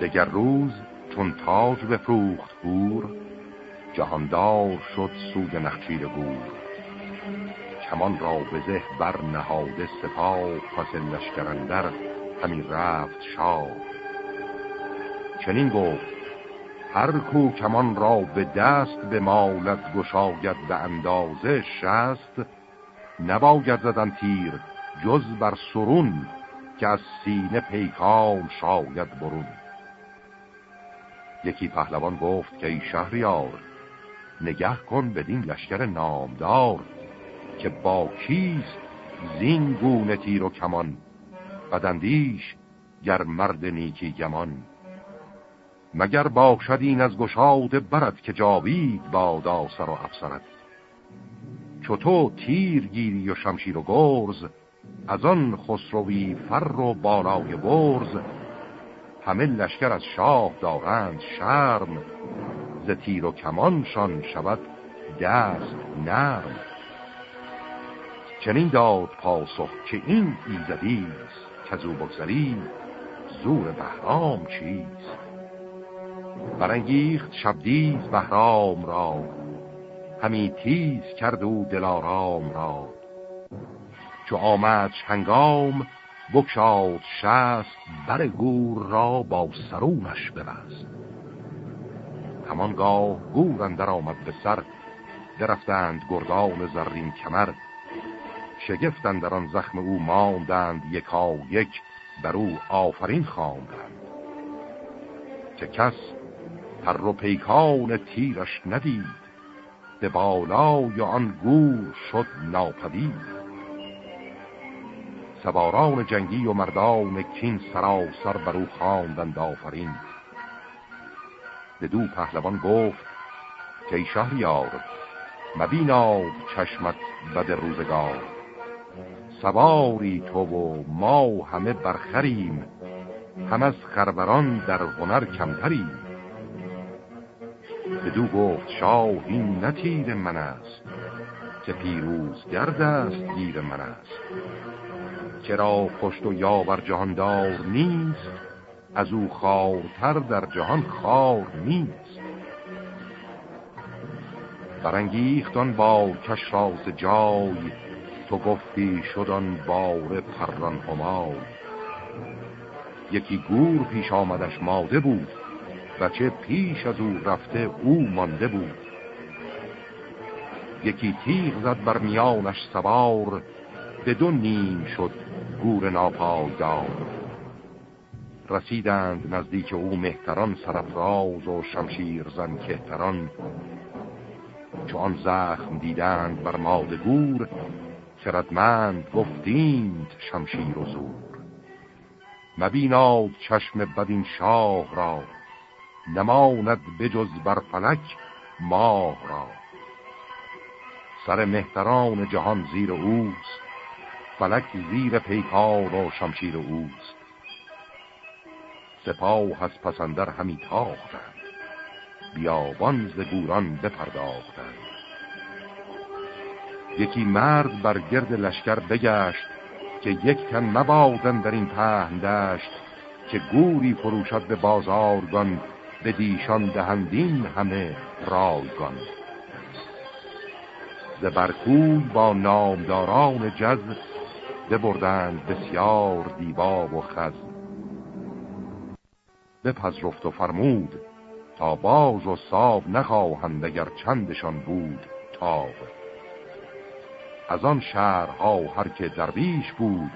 دگر روز چون تاج بفروخت گور جهاندار شد سوی نخچیر گور. کمان را به زه بر نهاده سپاه پس لشکرندر همین رفت شاه. چنین گفت هر کو کمان را به دست به مالت گشاید به اندازه شست نباید زدن تیر جز بر سرون که از سینه پیکان شاید برون. یکی پهلوان گفت که ای شهریار نگه کن بدین لشکر نامدار که با کیست زین گونه تیر و کمان بدندیش گر مرد نیکی گمان. مگر باشد این از گشاد برد که جاوید با آسر و افسرد؟ چو تو تیر گیری و شمشیر و گرز از آن خسروی فر و بالای برز همه لشکر از شاه دارند شرم. ز تیر و کمانشان شود دست نرم. چنین داد پاسخ که این ایزدیست که زو بگذری زور بهرام چیست. برانگیخت شبدیز بهرام را همی تیز کرد او دلارام را. چو آمد هنگام بکشاد شست بر گور را با سرونش ببست. همانگاه گور اندر آمد به سر درفتند گردان زرین کمر. شگفتند در آن زخم او ماندند یکا یک بر او آفرین خواندند. که کس پر و پیکان تیرش ندید به بالای آن گور شد ناپدید. سواران جنگی و مردان کین سراسر بر او خواندند آفرین. دو پهلوان گفت که ای شهریار مبینا چشمت بد روزگار. سواری تو و ما همه برخریم هم از خروران در هنر کمتریم. بدو گفت شاه این نتیر من است که پیروز گرد است گیر من است. چرا پشت و یاور جهاندار نیست از او خارتر در جهان خار نیست. برانگیختان با کش راز جای تو گفتی شدن بار پران همای. یکی گور پیش آمدش ماده بود و چه پیش از او رفته او مانده بود. یکی تیغ زد بر میانش سوار به دو نیم شد گور ناپایدار. رسیدند نزدیک او مهتران سرفراز و شمشیر زن کهتران چون زخم دیدند بر ماد گور خردمند گفتیند شمشیر و زور. مبیناد چشم بدین شاه را نماند بجز بر فلک ماه را. سر مهتران جهان زیر اوست فلک زیر پیکار و شمشیر اوست. سپاه از پسندر همی تاختند. بیابان ز گوران بپرداختند. یکی مرد بر گرد لشکر بگشت که یک تن مبادن در این پهن دشت که گوری فروشد به بازارگان به دیشان دهندین همه رایگان. ز برکوی با نامداران جز ببردند بسیار دیبا و خز. بپذرفت و فرمود تا باز و ساب نخواهند اگر چندشان بود تاب. از آن شهرها هر که درویش بود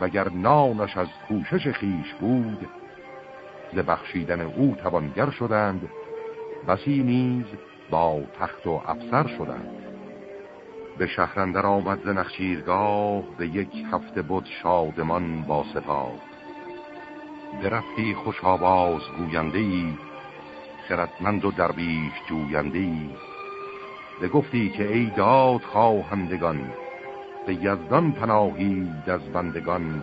وگر نانش از کوشش خیش بود ز بخشیدن او توانگر شدند بسی نیز با تخت و افسر شدند. به شهرندر آمد ز نخچیرگاه به یک هفته بود شادمان با سپاه. درفتی خوش آواز گوینده ای خردمند و درویش جوینده ای به گفتی که ای داد خواهندگان به یزدان پناهید از بندگان.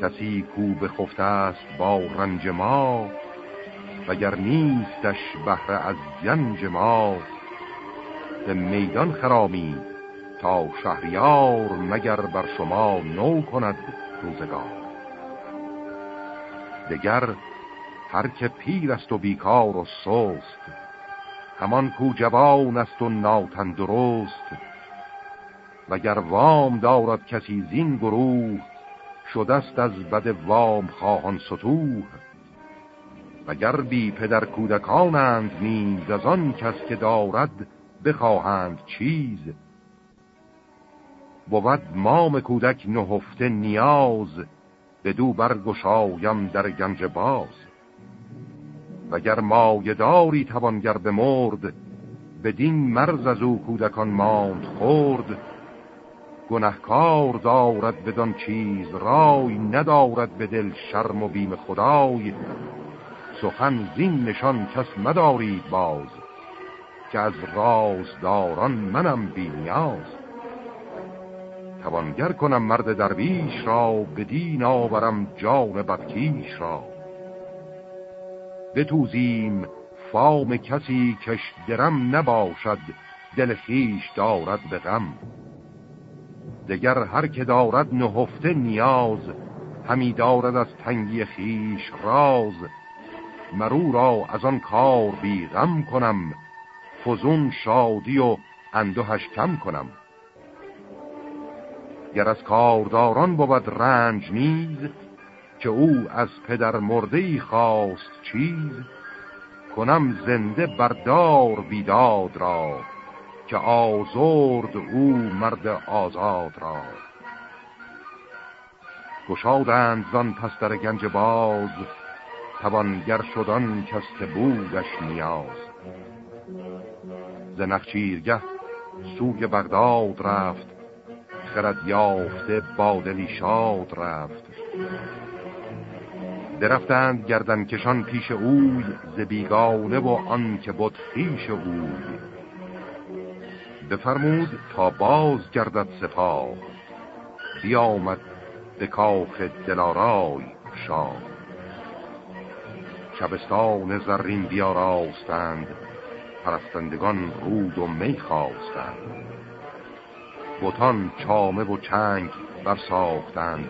کسی کو بخفته است با رنج ما وگر نیستش بهره از گنج ما. به میدان خرامی تا شهریار مگر بر شما نو کند روزگار. دگر هر که پیر است و بیکار و سست همان کو جوان است و ناتن درست وگر وام دارد کسی زین گروه شدست از بد وام خواهان ستوه وگر بی پدر کودکانند نیز از آن کس که دارد بخواهند چیز. بود مام کودک نهفته نیاز به دو برگشایم در گنج باز. وگر مایه داری توانگر مرد بدین مرز از او کودکان ماند خورد گنهکار دارد بدان چیز رای ندارد به دل شرم و بیم خدای. سخن زین نشان کس مدارید باز. که از رازداران منم بی نیاز توانگر کنم مرد درویش را بدین آورم جان بدکیش را. بتوزیم فام کسی کش درم نباشد دل خیش دارد به غم. دگر هر که دارد نهفته نیاز همی دارد از تنگی خیش راز. مرو را از آن کار بی غم کنم فزون شادی و اندوهش کم کنم. گر از کارداران بود رنج نیز که او از پدر مرده خواست چیز کنم زنده بردار بیداد را که آزرد او مرد آزاد را. گشادند زان پس در گنج باز توانگر شدن کس که بودش نیاز. ز نخچیرگه سوی بغداد رفت خرد یافته بادلی شاد رفت. درفتند گردن کشان پیش اوی ز بیگانه و آن که بود خیش اوی. بفرمود تا باز گردد سپاه بیامد به کاخ دلارای شاه. شبستان زرین بیاراستند پرستندگان رود و می خواستند. بوتان چامه و چنگ برساختند.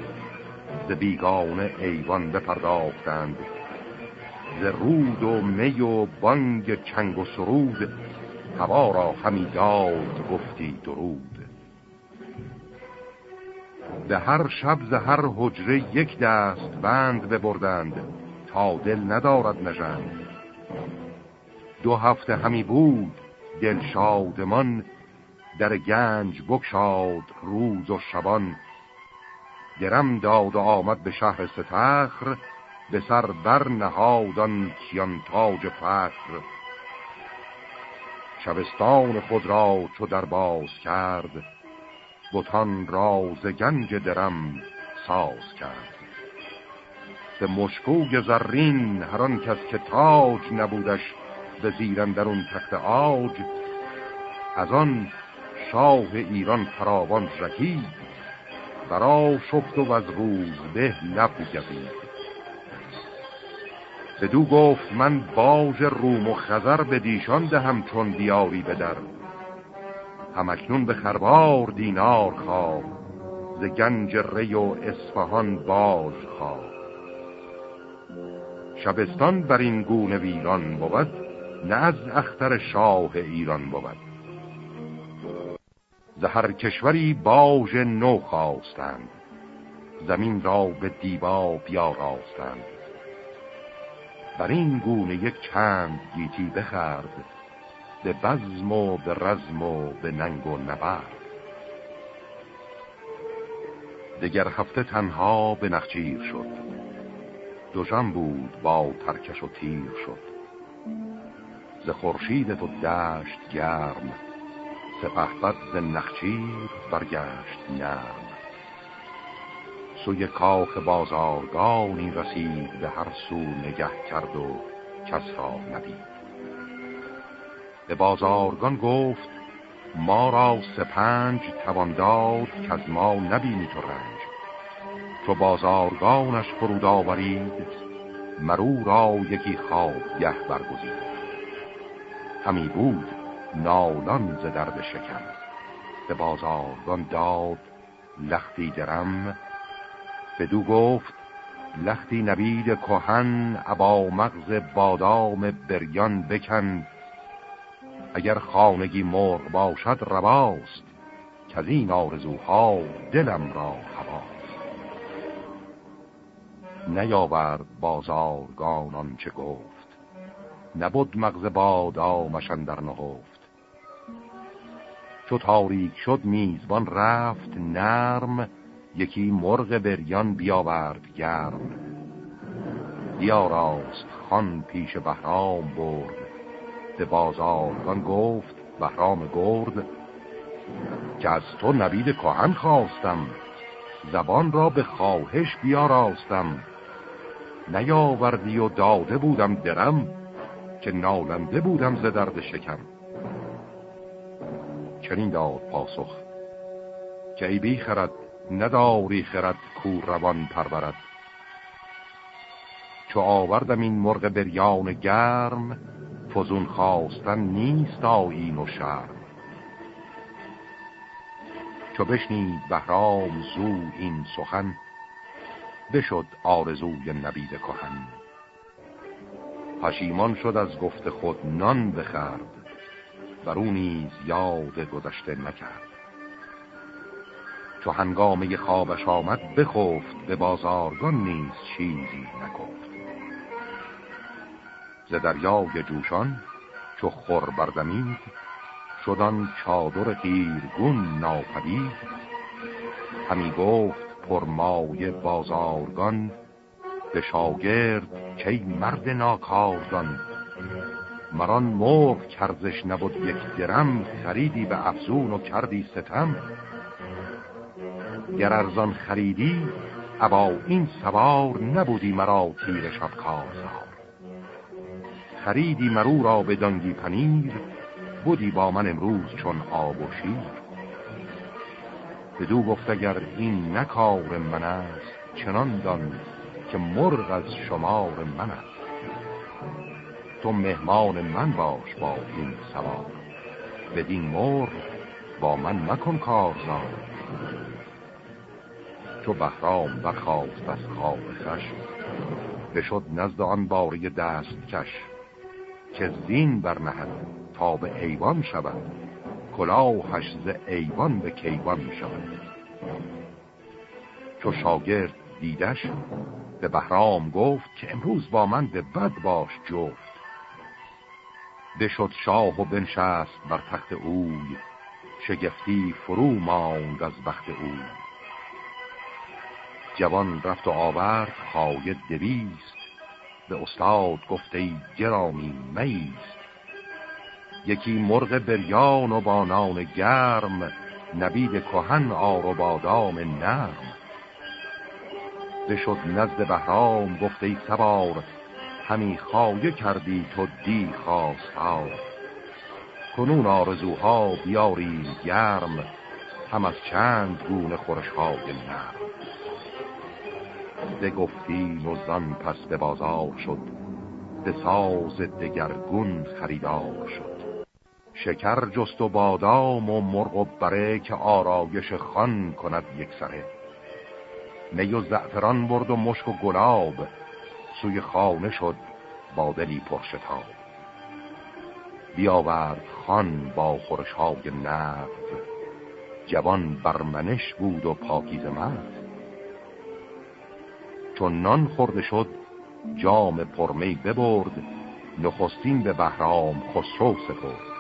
ز بیگانه ایوان بپرداختند. ز رود و می و بانگ چنگ و سرود هوا را همی داد گفتی درود. به هر شب ز هر حجره یک دست بند ببردند تا دل ندارد نژند. دو هفته همی بود دل شادمان در گنج بکشاد روز و شبان. درم داد و آمد به شهر ستخر به سر بر نهادان کیان تاج فخر. شبستان خود را چو در باز کرد بتان راز گنج درم ساز کرد. به مشکوگ زرین هران کس که تاج نبودش به زیرن در اون تخت آج از آن شاه ایران فراوان رهید برا شفت و از روز به لب گوید بدو گفت من باج روم و خزر به دیشان دهم چون دیاری بدر همکنون به خربار دینار خواه ز گنج ری و اصفهان باج خواه. شبستان بر این گونه ویران بود نه از اختر شاه ایران بود. هر کشوری باژ نو خواستند. زمین را به دیبا بیاراستند. بر این گونه یک چند گیتی بخرد به بزم و به رزم و به ننگ و نبرد. دگر هفته تنها به نخچیر شد. دوژن بود با ترکش و تیر شد. ز خورشید تو دشت گرم سپهبد ز نخچیر برگشت نرم. سوی کاخ بازارگانی رسید به هر سو نگه کرد و کس را ندید به بازارگان گفت ما را سپنج توان داد که از ما نبینی تو رنج. چو بازارگانش فرود آورید مرو را یکی خواب یه برگزید. همی بود نالان ز درد شکر به بازارگان داد لختی درم. بدو گفت لختی نبید کهن ابا مغز بادام بریان بکن. اگر خانگی مرغ باشد رواست که از این آرزوها دلم را هواست. نیاورد بازارگانان چه گفت. نبود مغز بادامشن در نهفت. چو تاریک شد میزبان رفت نرم یکی مرغ بریان بیاورد گرم. بیاراست خان پیش بهرام برد به بازارگان گفت بهرام گرد که از تو نبید کهن خواستم زبان را به خواهش بیاراستم. نیاوردی و داده بودم درم که نالنده بودم ز درد شکم. چنین داد پاسخ که ای بی خرد نداری خرد کو روان پرورد. چو آوردم این مرغ بریان گرم فزون خواستن نیست آیین و شرم. چو بشنید بهرام زو این سخن بشد آرزوی نبید کهن. پشیمان شد از گفت خود نان بخرد بر او نیز یاد گذشته نکرد. چو هنگامه خوابش آمد بخفت به بازارگان نیز چیزی نگفت. ز دریای جوشان چو خور بردمید شدان چادر خیرگون ناپدید. همی گفت پرمای بازارگان به شاگرد که مرد ناکاردان مران مرغ کرزش نبود یک درم خریدی به افزون و کردی ستم. گر ارزان خریدی ابا این سوار نبودی مرا تیر شب کارزار خریدی مرو را به دانگی پنیر بودی با من امروز چون آب و شیر. بدو گفت اگر این نکار من است چنان دان که مرغ از شمار من است. تو مهمان من باش با این سوار. بدین مرغ با من مکن کارزار. چو بهرام برخواست از خواب خش بشد نزد آن باری دست کش. که زین برنهد تا به ایوان شود. کلاهش ز ایوان به کیوان شود. چو شاگرد دیدش به بهرام گفت که امروز با من به بد باش جفت. بشد شاه و بنشست بر تخت اوی شگفتی فرو ماند از بخت اوی. جوان رفت و آورد خواهد دویست به استاد گفته گرامی میست. یکی مرغ بریان و بانان گرم نبید کهن آر و بادام نرم. بشد نزد بهرام گفته سوار همی خواهی کردی تو دی ها کنون آرزوها بیاریم گرم هم از چند گونه خورشهای نرم. گفتین و زن پس به بازار شد به ساز دگرگون خریدار شد. شکر جست و بادام و مرغ و بره که آرایش خان کند یک سره. می و زعفران برد و مشک و گلاب. سوی خانه شد با دلی پرشتاب. بیاورد خان با خورشهای نفت. جوان برمنش بود و پاکیز مرد. چون نان خورده شد جام پرمی ببرد نخستین به بهرام خسرو سپرد.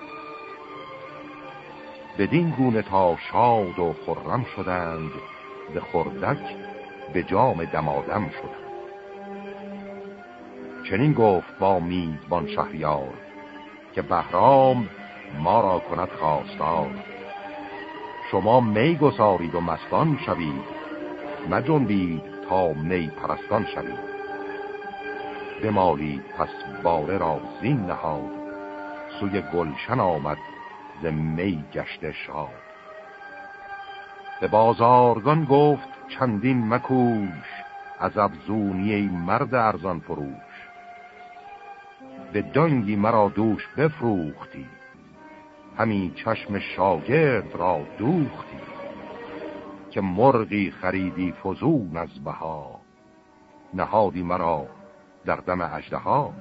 بدین گونه تا شاد و خرم شدند به خردک به جام دمادم شدند چنین گفت با میزبان شهریار که بهرام ما را کند خواستار. شما می گسارید و مستان شوید مجنبید تا می پرستان شوید. بمالید پس باره را زین نهاد سوی گلشن آمد ز می گشته شاد. به بازارگان گفت چندین مکوش از ابزونی مرد ارزان فروش. به دانگی مرا دوش بفروختی همی چشم شاگرد را دوختی که مرغی خریدی فزون از بها نهادی مرا در دم اجده ها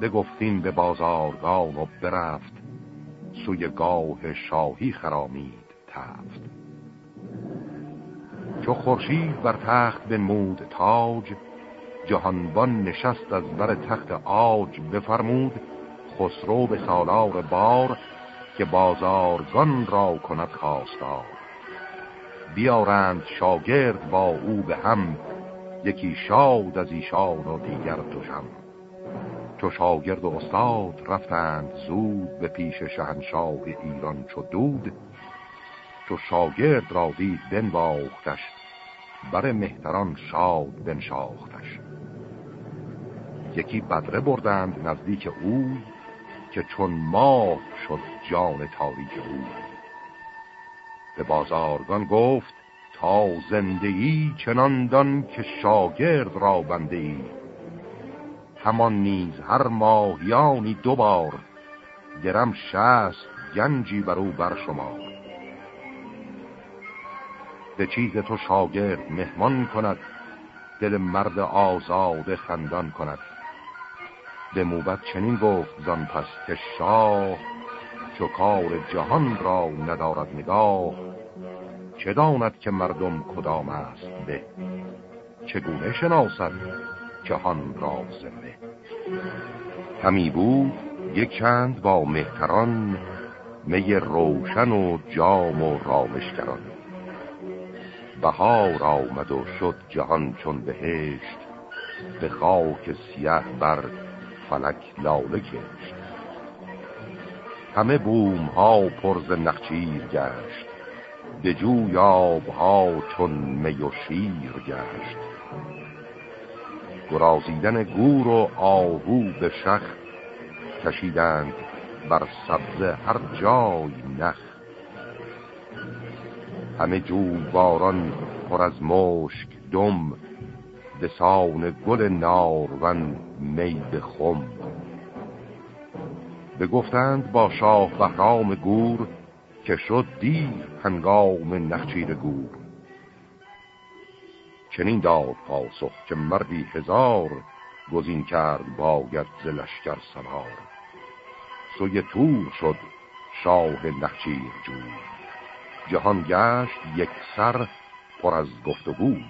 بگفتین به بازارگان و برفت سوی گاه شاهی خرامید تفت. چو خورشید بر تخت بنمود تاج جهانبان نشست از بر تخت آج بفرمود خسرو به سالار بار که بازارگان را کند خواستار. بیارند شاگرد با او به هم یکی شاد از ایشان و دیگر دوشم. چو شاگرد و استاد رفتند زود به پیش شهنشاه ایران چو دود چو شاگرد را دید بنواختش بر مهتران شاد بنشاختش. یکی بدره بردند نزدیک او که چون ماه شد جان تاریک او. به بازارگان گفت تا زندگی چنان دان که شاگرد را بنده ای همان نیز هر ماهیانی دوبار درم شست گنجی بر او بر شما به چیز تو شاگرد مهمان کند. دل مرد آزاد خندان کند. به موبت چنین گفت زن پس که شاه چو کار جهان را ندارد نگاه چه داند که مردم کدام است به؟ چگونه شناسد جهان را زنده؟ همی بود یک چند با مهتران می روشن و جام و رامشگران. بهار آمد و شد جهان چون بهشت. به خاک سیه بر فلک لاله کشت. همه بوم ها پرز نخچیر گشت. به جوی آب ها چون می و شیر گشت. گرازیدن گور و آهو به شخ کشیدند بر سبزه هر جای نخ. همه جوی باران پر از مشک دم دسان گل نارون می خم. بگفتند با شاه بهرام گور که شد دیر هنگام نخچیر گور. چنین داد پاسخ که مردی هزار گزین کرد باید ز لشکر سوار. سوی تور شد شاه نخچیر جوی جهان گشت یک سر پر از گفتگوی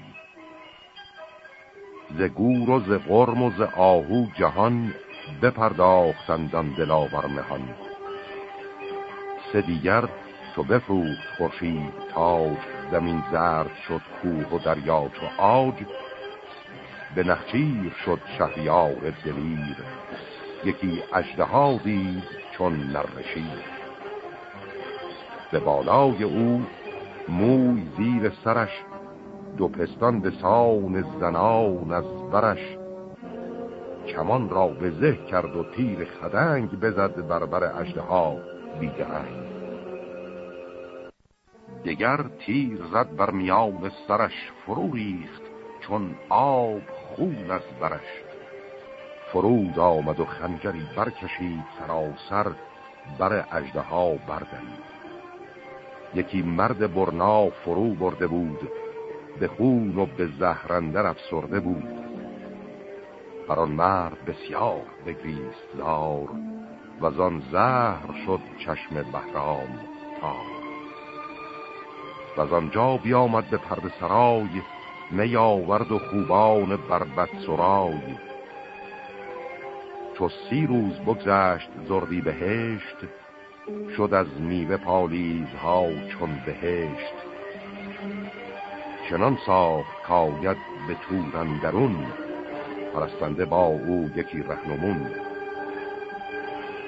ز گور و ز غرم و ز آهو جهان بپرداختند آن دلاور مهان سه دیگر تو بفروخت خورشید تاج زمین زرد شد کوه و دریا چو آج به نخچیر شد شهریار دلیر یکی اجده دید چون نرشید به بالای او موی زیر سرش دو پستان به سان زنان از برش. کمان را به زه کرد و تیر خدنگ بزد بر بر اجده ها بیدهنگ دگر تیر زد بر میان سرش فرو ریخت چون آب خون از برش. فرود آمد و خنجری برکشید سراسر بر اجده ها بردنید یکی مرد برنا فرو برده بود به خون و به زهرندر افسرده بود. بر آن مرد بسیار بگریست زار و آن زهر شد چشم بهرام تا و از آنجا بیامد به پرد سرای می آورد و خوبان بربت سرای. چو سی روز بگذشت زردی بهشت شد از میوه پالیزها چون بهشت. چنان ساخت کاید به تورن درون پرستنده با او یکی رهنمون.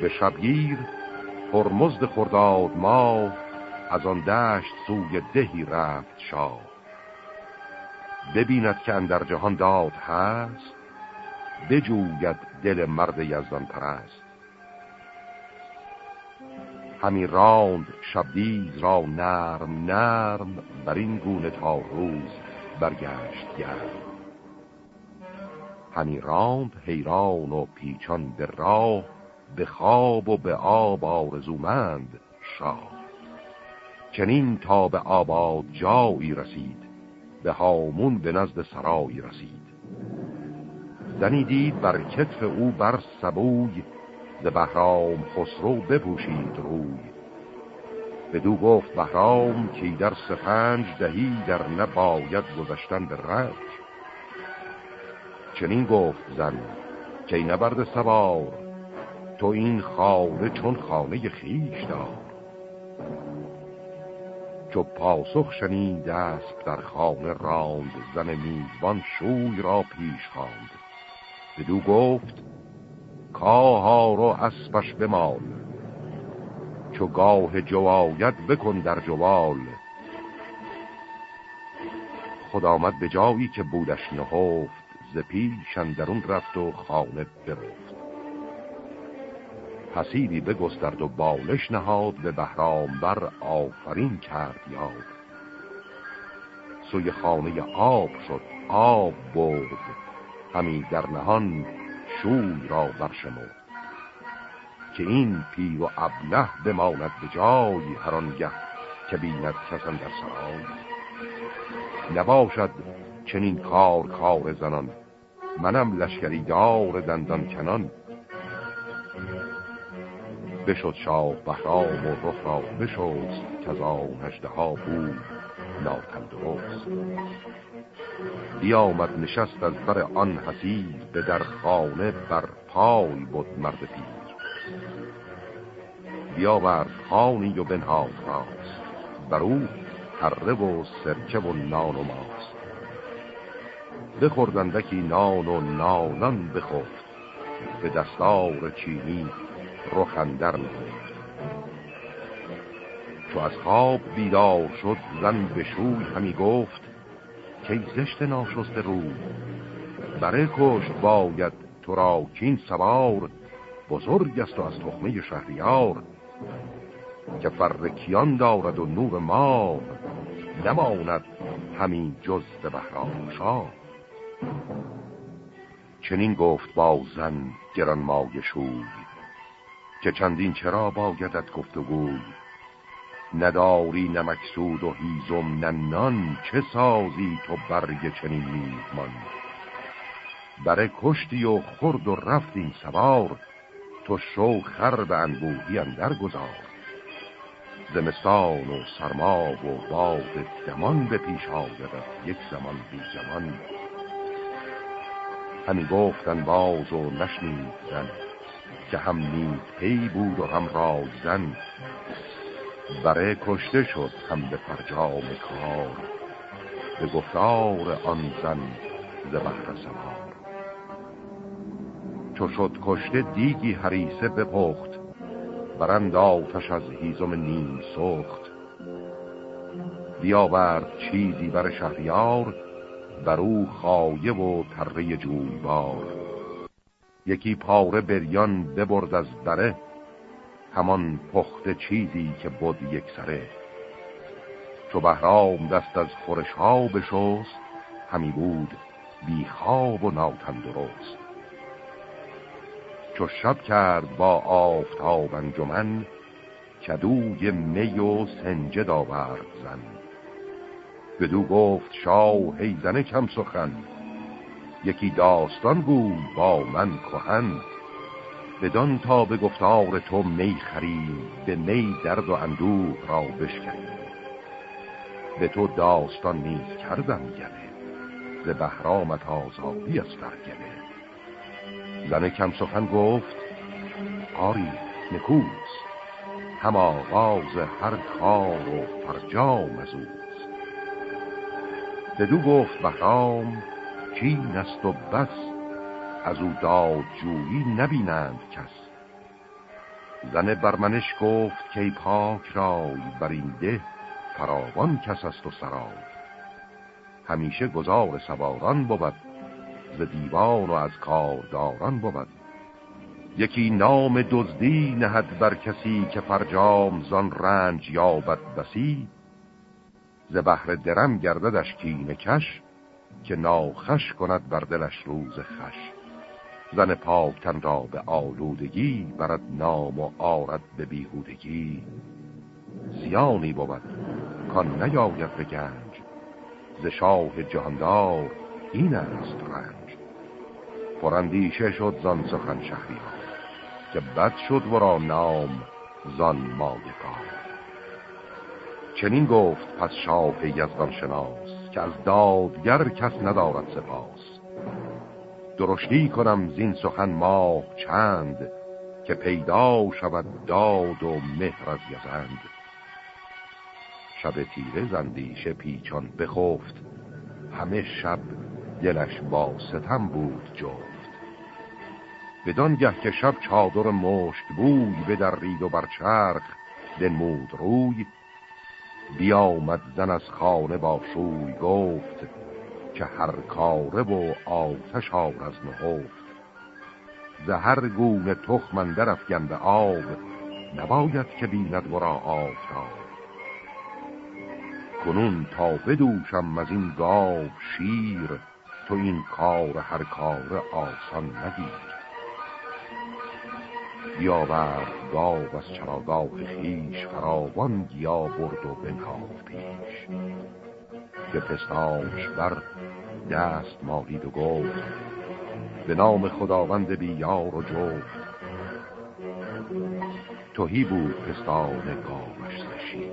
به شبگیر پرمزد خرداد ما از آن دشت سوی دهی رفت شاه. ببیند که اندر جهان داد هست بجوید دل مرد یزدان پرست. همی راند شبدیز را نرم نرم بر این گونه تا روز برگشت گرم. همی راند حیران و پیچان به راه به خواب و به آب آرزومند شاه. چنین تا به آباد جایی رسید به هامون به نزد سرای رسید. زنی دید بر کتف او بر سبوی ز بهرام خسرو بپوشید روی. بدو گفت بهرام که در سفنج دهی در نباید گذشتن به رنج. چنین گفت زن که نبرد سوار تو این خانه چون خانه خیش دار. چو پاسخ شنید است در خانه راند زن میزبان شوی را پیش خواند. بدو گفت کاها رو اسبش بمال. چو گاه جواید بکن در جوال. خود آمد به جایی که بودش نهفت ز پیش رفت و خانه برفت. حسیبی بگسترد و بالش نهاد به بهرام بر آفرین کرد یاد. سوی خانه آب شد آب برد همی در نهان شوی را برشمرد که این پیر و ابله بماند به جای هرانگه که بیند کسان در سرای. نباشد چنین کار کار زنان منم لشکری دار دندان کنان. بشد شاه بهرام و رخ را بشوست که از آن ها بود ناتندرست. بیامد نشست از بر آن حسید به در خانه بر پای بود مرد پیر. بیاورد خانی و بنهاد راست بر او هره و سرکه و نان و ماست. بخوردندکی نان و نانان بخفت به دستار چینی رخندر نهفت. چو از خواب بیدار شد زن به شوی همی گفت که زشت ناشست رو. بره کشت باید تو را کین سوار بزرگ است و از تخمه شهریار که فرکیان دارد و نور ما نماند همین جز به بهرام شاه چنین گفت با زن گران مای شوی که چندین چرا بایدت گفتگوی نداری نمکسود و هیزم ننان چه سازی تو برگ چنین میهمان؟ بره کشتی و خرد و رفت این سوار تو شو خر به انبوهی اندر گذار. زمستان و سرما و باد دمان به پیش آید یک زمان بی زمان. همی گفتن باز و نشنید زن که هم نید پی بود و هم رای زن. بره کشته شد هم به فرجام کار به گفتار آن زن ز بحر چو شد کشته دیگی حریسه بپخت برند آتش از هیزم نیم سخت. بیاورد چیزی بر شهریار بر او خایه و تره جویبار. یکی پاره بریان ببرد از بره همان پخت چیزی که بود یک سره. چو بهرام دست از خورش ها بشست همی بود بی خواب و ناتندرست. چو شب کرد با آفتاب انجمن کدوی می و سنجه داورد زن. بدو گفت شاه هیزن کم سخن یکی داستان بود با من کهن. بدان تا به گفتار تو می خریم به می درد و اندوه را بشکنیم به تو داستان نیز کردم گله ز بهرامت آزادی از فرگله زن کم سخن گفت آری نکوست هم آغاز هر کار و فرجام از اوست. بدو گفت بهرام چین است و بس از او داد جویی نبینند کس. زن برمنش گفت که پاک رای بر این ده فراوان کس است و سرای. همیشه گذار سواران بود ز دیوان و از کارداران بود. یکی نام دزدی نهد بر کسی که فرجام زان رنج یابد بسی. ز بحر درم گرددش کین کش که ناخش کند بر دلش روز خش. زن پاکتن را به آلودگی برد نام و آرد به بیهودگی. زیانی بود کان نیاید به گنج. ز شاه جهاندار این است رنج. پرندیشه شد زان سخن شهری که بد شد ورا نام زان مایگان چنین گفت پس شاه یزدان شناس که از دادگر کس ندارد سپاس. درشتی کنم زین سخن ماه چند که پیدا شود داد و مهر از یزند. شب تیره زندیش پیچان بخفت همه شب دلش با ستم بود جفت. بدانگه که شب چادر مشت بوی رید و بر چرخ دنمود روی بیامد زن از خانه با شوی گفت که هر کاره و آتش آر از نهفت. زهر گونه تخمن در افگنده آب نباید که بیند ورا آفتاب. کنون تا بدوشم از این گاو شیر تو این کار هر کار آسان نگیر. بیاورد گاو از چراگاه خیش فراوان گیا برد و بنهاد پیش. که پستانش بر دست مالید و گفت به نام خداوند بیار و جفت توهی بود پستان گاوش زشید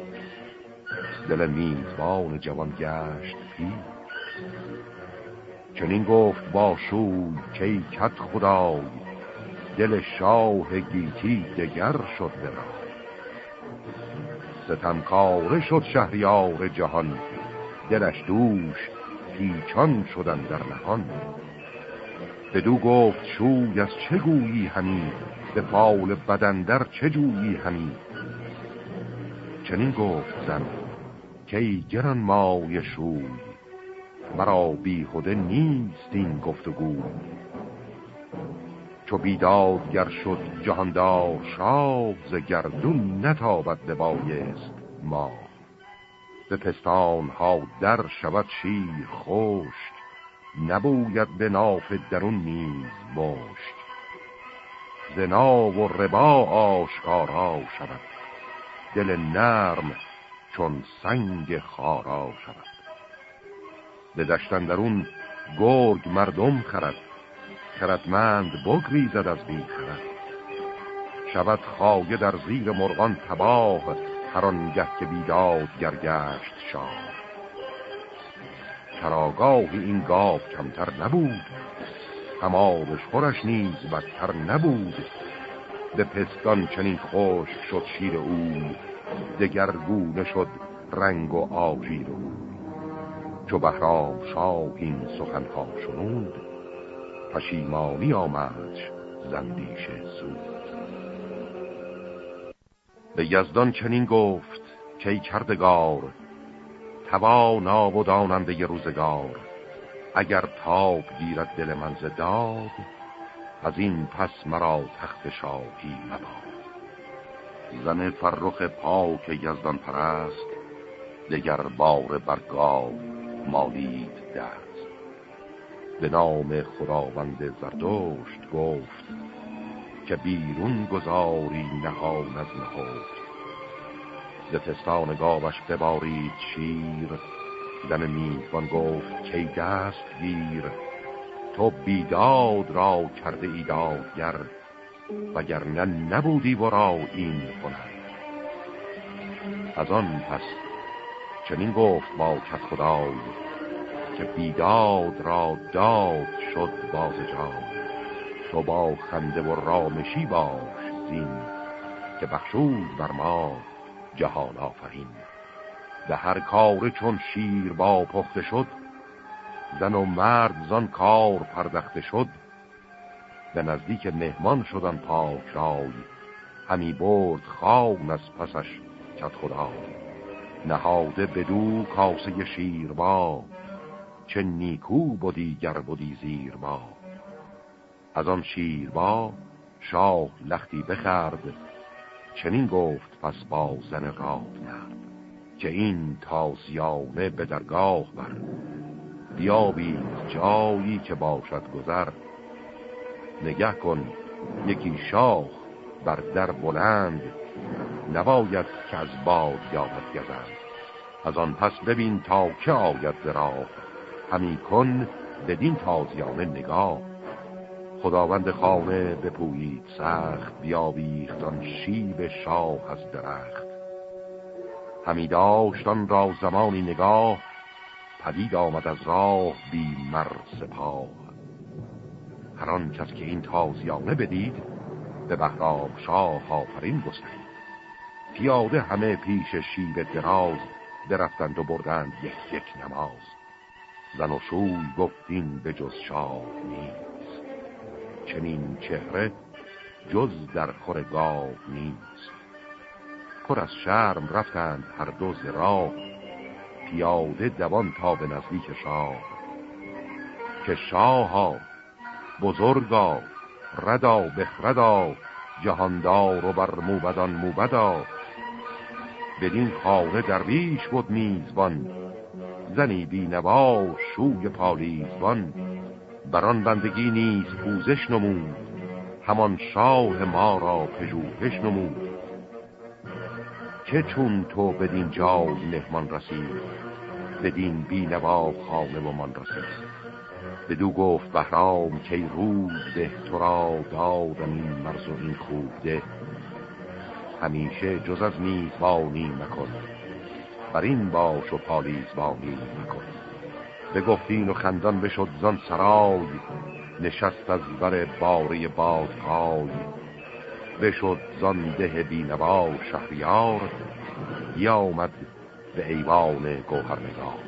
دل میزبان جوان گشت پی چنین گفت با شوی کی کت خدای دل شاه گیتی دگر شد برا ستمکاره شد شهریار جهان دلش دوش پیچان شدن در نهان. بدو گفت شوی از چه گویی همی؟ به فال بدن در چه جویی همی؟ چنین گفت زن که ای گران مای شوی مرا بیهوده نیست این گفتگو چو بیدادگر شد جهاندار شاه ز گردون نتابد ببایست ما به پستان ها در شود شیر خوشت نبوید به ناف درون نیز باشت زنا و ربا آشکارا شود دل نرم چون سنگ خارا شود. به دشتن درون گرگ مردم خرد خردمند بگریزد از بی خرد شود خواگه در زیر مرغان تباه هر آنگه که بیداد گرگشت شاه. چراگاه این گاو کمتر نبود همابش خورش نیز بدتر نبود. به پستان چنین خوش شد شیر او دگرگونه شد رنگ و آژیر او. چو بهرام شاه این سخنها شنود پشیمانی آمد زندیش سود به یزدان چنین گفت کی کردگار توانا و داننده روزگار اگر تاب گیرد دل من داد از این پس مرا تخت شاهی مباد. زن فرخ پاک یزدان پرست دگر بار برگاو مالید دست. به نام خداوند زردشت گفت که بیرون گذاری نهان از نهفت. ز پستان گاوش ببارید شیر. زن میزبان گفت کی دست گیر. تو بیداد را کرده ای دادگر وگرنه نبودی ورا این کنن از آن پس چنین گفت با کت خدای که بیداد را داد شد باز جان تو با خنده و رامشی باش زین که بخشود بر ما جهان آفرین. به هر کار چون شیر با پخته شد زن و مرد زان کار پردخته شد. به نزدیک مهمان شدن پاک رای همی برد خان از پسش کت خدای. نهاده بدو کاسه شیر با چه نیکو بودی گر بودی زیر با از آن شیر با شاه لختی بخرد چنین گفت پس با زن راد کرد که این تازیانه به درگاه بر. بیابید جایی که باشد گذر نگه کن یکی شاه بر در بلند نباید که از باد یابد از آن پس ببین تا که آید راه کن بدین تازیانه نگاه. خداوند خانه بپویید سخت بیاویخت آن شیب شاه از درخت. همی داشتان را زمانی نگاه پدید آمد از راه بی سپاه. هر آن کس که این تازیانه بدید به بهرام شاه آفرین گسترید. پیاده همه پیش شیب دراز برفتند و بردند یک یک نماز. زن و شوی گفتین به جز شاه نیست. چنین چهره جز در خور گاو نیست. پر از شرم رفتند هر دو راه پیاده دوان تا به نزدیک شاه. که شاه بزرگا ردا بخردا جهاندار و بر موبدان موبدا. بدین خانه درویش بود میزبان زنی بینوا شوی پالیزبان. بران بندگی نیز پوزش نمود. همان شاه ما را پژوهش نمود. که چون تو بدین جای نهمان رسید بدین بینوا خانه و من رسید بدو گفت بهرام که روز ده تو را دادم این مرز و این خوب ده همیشه جز از میزبانی مکن. بر این باش و پالیزبانی مکن. به گفتین و خندان بشد زان سرای نشست از بر باره بادهای بشد زان ده بینوا شهریار یا آمد به ایوان گوهرنگار.